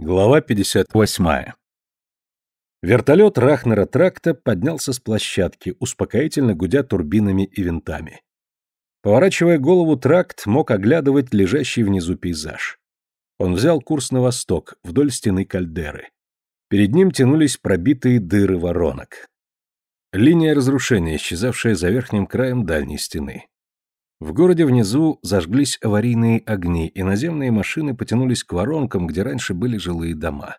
Глава 58. Вертолет Рахнера Тракта поднялся с площадки, успокоительно гудя турбинами и винтами. Поворачивая голову, тракт мог оглядывать лежащий внизу пейзаж. Он взял курс на восток, вдоль стены кальдеры. Перед ним тянулись пробитые дыры воронок. Линия разрушения, исчезавшая за верхним краем дальней стены. В городе внизу зажглись аварийные огни, и наземные машины потянулись к воронкам, где раньше были жилые дома.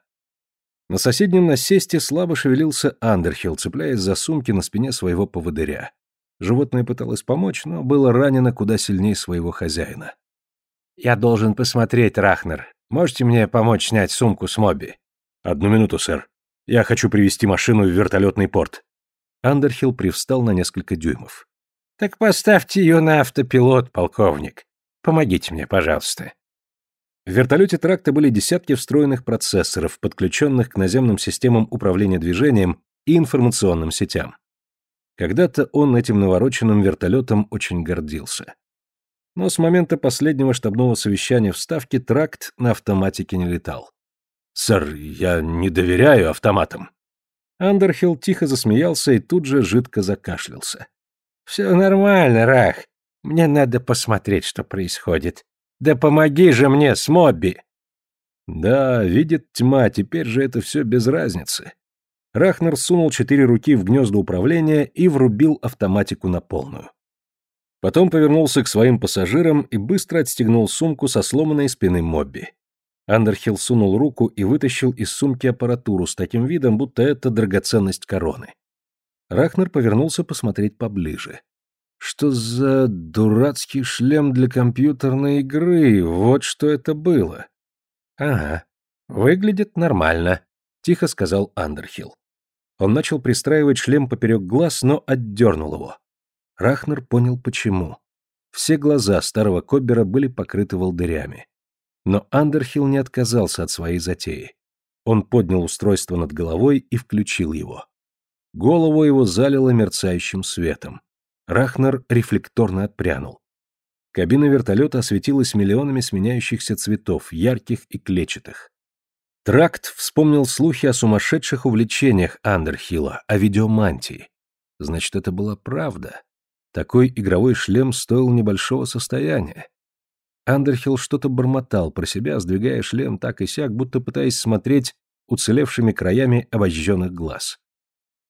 На соседнем насесте слабо шевелился Андерхилл, цепляясь за сумки на спине своего поводыря. Животное пыталось помочь, но было ранено куда сильнее своего хозяина. «Я должен посмотреть, Рахнер. Можете мне помочь снять сумку с Моби?» «Одну минуту, сэр. Я хочу привести машину в вертолетный порт». Андерхилл привстал на несколько дюймов. Так поставьте ее на автопилот, полковник. Помогите мне, пожалуйста. В вертолете тракта были десятки встроенных процессоров, подключенных к наземным системам управления движением и информационным сетям. Когда-то он этим навороченным вертолетом очень гордился. Но с момента последнего штабного совещания в Ставке тракт на автоматике не летал. «Сэр, я не доверяю автоматам». Андерхилл тихо засмеялся и тут же жидко закашлялся. «Все нормально, Рах. Мне надо посмотреть, что происходит. Да помоги же мне с Мобби!» Да, видит тьма, теперь же это все без разницы. Рахнер сунул четыре руки в гнезда управления и врубил автоматику на полную. Потом повернулся к своим пассажирам и быстро отстегнул сумку со сломанной спины Мобби. Андерхилл сунул руку и вытащил из сумки аппаратуру с таким видом, будто это драгоценность короны. Рахнер повернулся посмотреть поближе. Что за дурацкий шлем для компьютерной игры? Вот что это было. Ага, выглядит нормально, тихо сказал Андерхилл. Он начал пристраивать шлем поперек глаз, но отдернул его. Рахнер понял почему. Все глаза старого Коббера были покрыты волдырями. Но Андерхилл не отказался от своей затеи. Он поднял устройство над головой и включил его. Голову его залило мерцающим светом. Рахнер рефлекторно отпрянул. Кабина вертолета осветилась миллионами сменяющихся цветов, ярких и клетчатых. Тракт вспомнил слухи о сумасшедших увлечениях Андерхилла, о видеомантии. Значит, это была правда. Такой игровой шлем стоил небольшого состояния. Андерхилл что-то бормотал про себя, сдвигая шлем так и сяк, будто пытаясь смотреть уцелевшими краями обожженных глаз.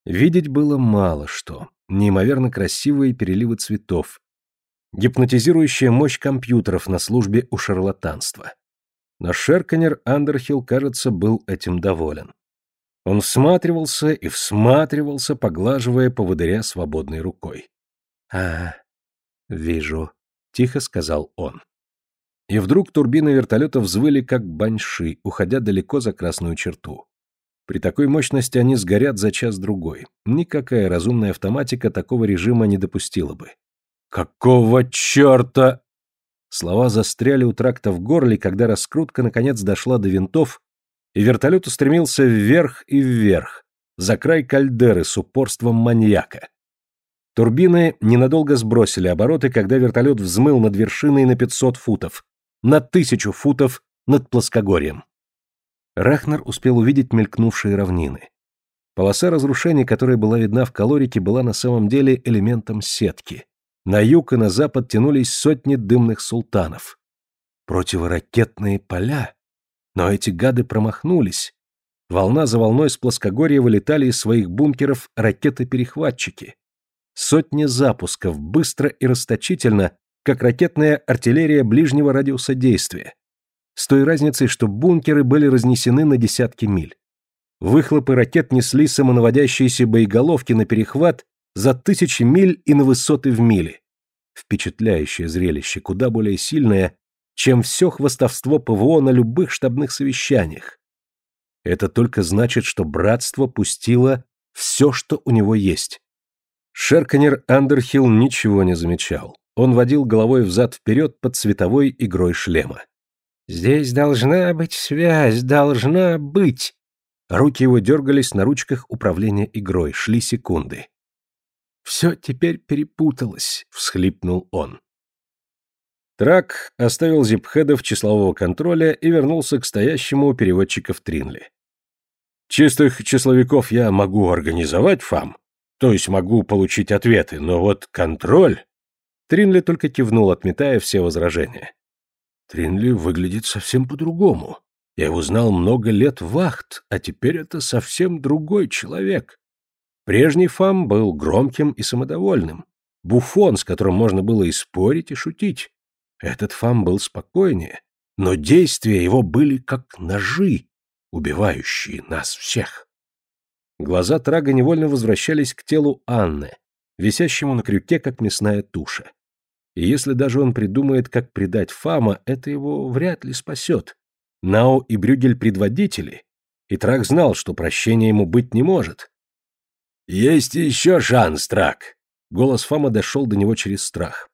Видеть было мало что. Неимоверно красивые переливы цветов. Гипнотизирующая мощь компьютеров на службе у шарлатанства. Но Шерканер Андерхилл, кажется, был этим доволен. Он всматривался и всматривался, поглаживая поводыря свободной рукой. «А, вижу», — тихо сказал он. И вдруг турбины вертолета взвыли, как баньши, уходя далеко за красную черту. При такой мощности они сгорят за час-другой. Никакая разумная автоматика такого режима не допустила бы. «Какого черта?» Слова застряли у тракта в горле, когда раскрутка наконец дошла до винтов, и вертолет устремился вверх и вверх, за край кальдеры с упорством маньяка. Турбины ненадолго сбросили обороты, когда вертолет взмыл над вершиной на 500 футов, на тысячу футов над плоскогорьем. Рахнер успел увидеть мелькнувшие равнины. Полоса разрушений, которая была видна в калорике, была на самом деле элементом сетки. На юг и на запад тянулись сотни дымных султанов. Противоракетные поля. Но эти гады промахнулись. Волна за волной с плоскогорья вылетали из своих бункеров ракеты-перехватчики. Сотни запусков, быстро и расточительно, как ракетная артиллерия ближнего радиуса действия с той разницей, что бункеры были разнесены на десятки миль. Выхлопы ракет несли самонаводящиеся боеголовки на перехват за тысячи миль и на высоты в мили. Впечатляющее зрелище, куда более сильное, чем все хвостовство ПВО на любых штабных совещаниях. Это только значит, что братство пустило все, что у него есть. Шерканер Андерхилл ничего не замечал. Он водил головой взад-вперед под световой игрой шлема. Здесь должна быть связь, должна быть. Руки его дергались на ручках управления игрой, шли секунды. Все теперь перепуталось, всхлипнул он. Трак оставил зипхедов числового контроля и вернулся к стоящему у переводчиков Тринли. «Чистых числовиков я могу организовать, Фам, то есть могу получить ответы, но вот контроль...» Тринли только кивнул, отметая все возражения. «Тринли выглядит совсем по-другому. Я его знал много лет вахт, а теперь это совсем другой человек. Прежний Фам был громким и самодовольным. Буфон, с которым можно было и спорить, и шутить. Этот Фам был спокойнее, но действия его были как ножи, убивающие нас всех. Глаза Трага невольно возвращались к телу Анны, висящему на крюке, как мясная туша. И если даже он придумает, как предать Фама, это его вряд ли спасет. Нао и Брюгель предводители, и Трак знал, что прощения ему быть не может. «Есть еще шанс, Трак!» Голос Фама дошел до него через страх.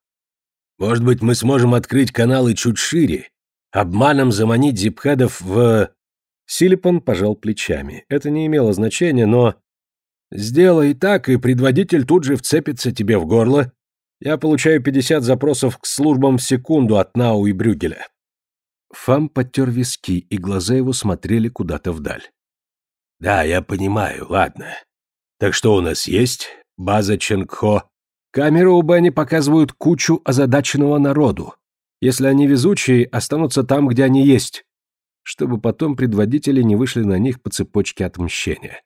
Может быть, мы сможем открыть каналы чуть шире, обманом заманить зипхедов в...» Силипон пожал плечами. Это не имело значения, но... «Сделай так, и предводитель тут же вцепится тебе в горло. Я получаю 50 запросов к службам в секунду от Нау и Брюгеля». Фам подтер виски, и глаза его смотрели куда-то вдаль. «Да, я понимаю, ладно. Так что у нас есть? База Ченгхо, Камеры у Бенни показывают кучу озадаченного народу. Если они везучие, останутся там, где они есть. Чтобы потом предводители не вышли на них по цепочке отмщения.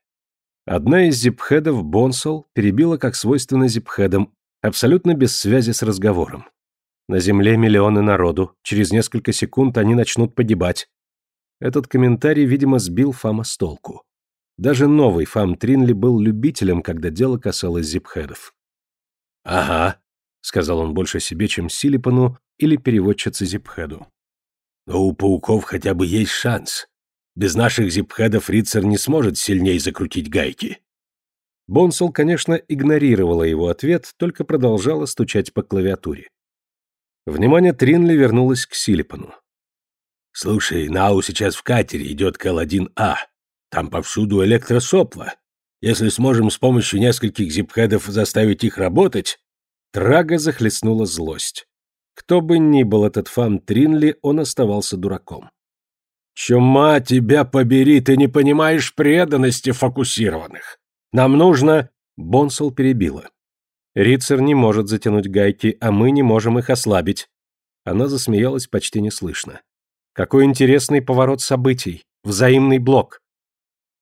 Одна из зипхедов, Бонсол, перебила, как свойственно зипхедам, абсолютно без связи с разговором. На земле миллионы народу, через несколько секунд они начнут погибать. Этот комментарий, видимо, сбил Фама с толку. Даже новый Фам Тринли был любителем, когда дело касалось зипхедов. «Ага», — сказал он больше себе, чем Силипану или переводчице Зипхеду. «Но у пауков хотя бы есть шанс. Без наших зипхедов Рицар не сможет сильнее закрутить гайки». Бонсол, конечно, игнорировала его ответ, только продолжала стучать по клавиатуре. Внимание Тринли вернулось к Силипану. «Слушай, Нау сейчас в катере идет к Л-1А. Там повсюду электросопла. Если сможем с помощью нескольких зипхедов заставить их работать...» Трага захлестнула злость. Кто бы ни был этот фан Тринли, он оставался дураком. «Чума тебя побери, ты не понимаешь преданности фокусированных. Нам нужно...» Бонсол перебила. «Рицар не может затянуть гайки, а мы не можем их ослабить». Она засмеялась почти неслышно. «Какой интересный поворот событий. Взаимный блок.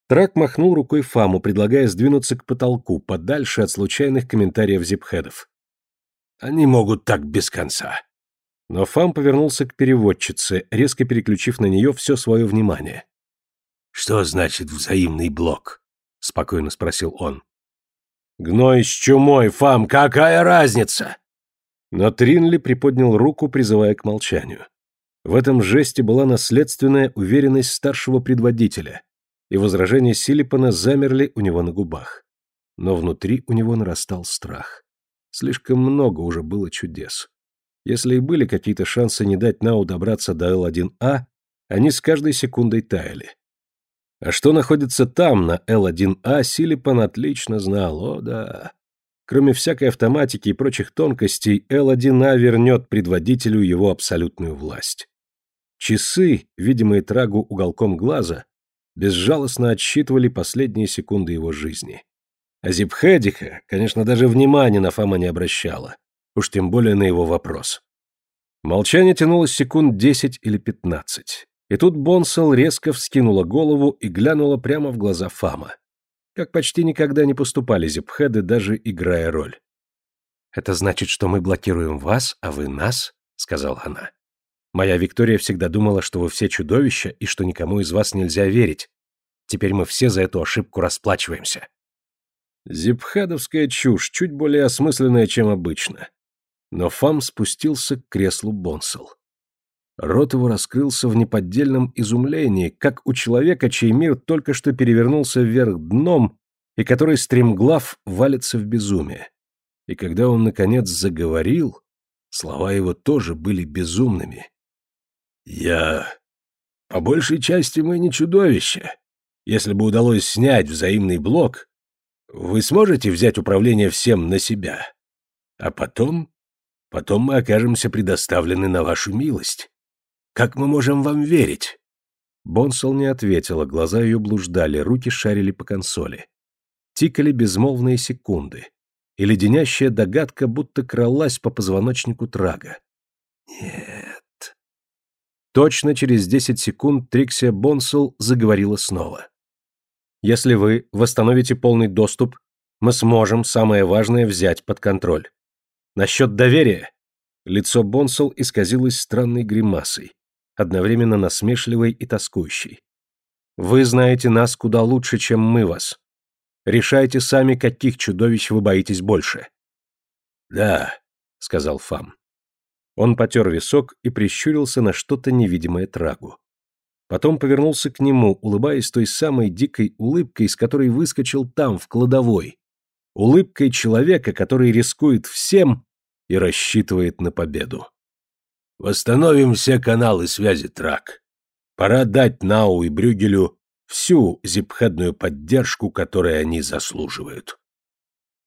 Трак махнул рукой Фаму, предлагая сдвинуться к потолку, подальше от случайных комментариев зипхедов. «Они могут так без конца». Но Фам повернулся к переводчице, резко переключив на нее все свое внимание. «Что значит взаимный блок?» — спокойно спросил он. «Гной с чумой, Фам, какая разница?» Но Тринли приподнял руку, призывая к молчанию. В этом жесте была наследственная уверенность старшего предводителя, и возражения Силипана замерли у него на губах. Но внутри у него нарастал страх. Слишком много уже было чудес. Если и были какие-то шансы не дать Нау добраться до Л-1А, они с каждой секундой таяли. А что находится там, на Л-1А, Силипан отлично знал, о да. Кроме всякой автоматики и прочих тонкостей, Л-1А вернет предводителю его абсолютную власть. Часы, видимые Трагу уголком глаза, безжалостно отсчитывали последние секунды его жизни. А Зипхедика, конечно, даже внимания на Фома не обращала, уж тем более на его вопрос. Молчание тянулось секунд десять или пятнадцать. И тут Бонсел резко вскинула голову и глянула прямо в глаза Фама. Как почти никогда не поступали зипхеды, даже играя роль. «Это значит, что мы блокируем вас, а вы нас?» — сказала она. Моя Виктория всегда думала, что вы все чудовища и что никому из вас нельзя верить. Теперь мы все за эту ошибку расплачиваемся. Зипхадовская чушь, чуть более осмысленная, чем обычно. Но Фам спустился к креслу Бонсел. Рот его раскрылся в неподдельном изумлении, как у человека, чей мир только что перевернулся вверх дном и который стремглав валится в безумие. И когда он, наконец, заговорил, слова его тоже были безумными. «Я... По большей части мы не чудовища. Если бы удалось снять взаимный блок, вы сможете взять управление всем на себя. А потом Потом мы окажемся предоставлены на вашу милость. Как мы можем вам верить?» Бонсол не ответила, глаза ее блуждали, руки шарили по консоли. Тикали безмолвные секунды, и леденящая догадка будто кралась по позвоночнику Трага. «Нет». Точно через десять секунд Триксия Бонсол заговорила снова. «Если вы восстановите полный доступ, мы сможем самое важное взять под контроль. Насчет доверия...» Лицо Бонсол исказилось странной гримасой одновременно насмешливой и тоскующей. Вы знаете нас куда лучше, чем мы вас. Решайте сами, каких чудовищ вы боитесь больше. Да, сказал Фам. Он потер висок и прищурился на что-то невидимое Трагу. Потом повернулся к нему, улыбаясь той самой дикой улыбкой, с которой выскочил там, в кладовой. Улыбкой человека, который рискует всем и рассчитывает на победу. Восстановим все каналы связи Трак. Пора дать Нау и Брюгелю всю зипхедную поддержку, которую они заслуживают.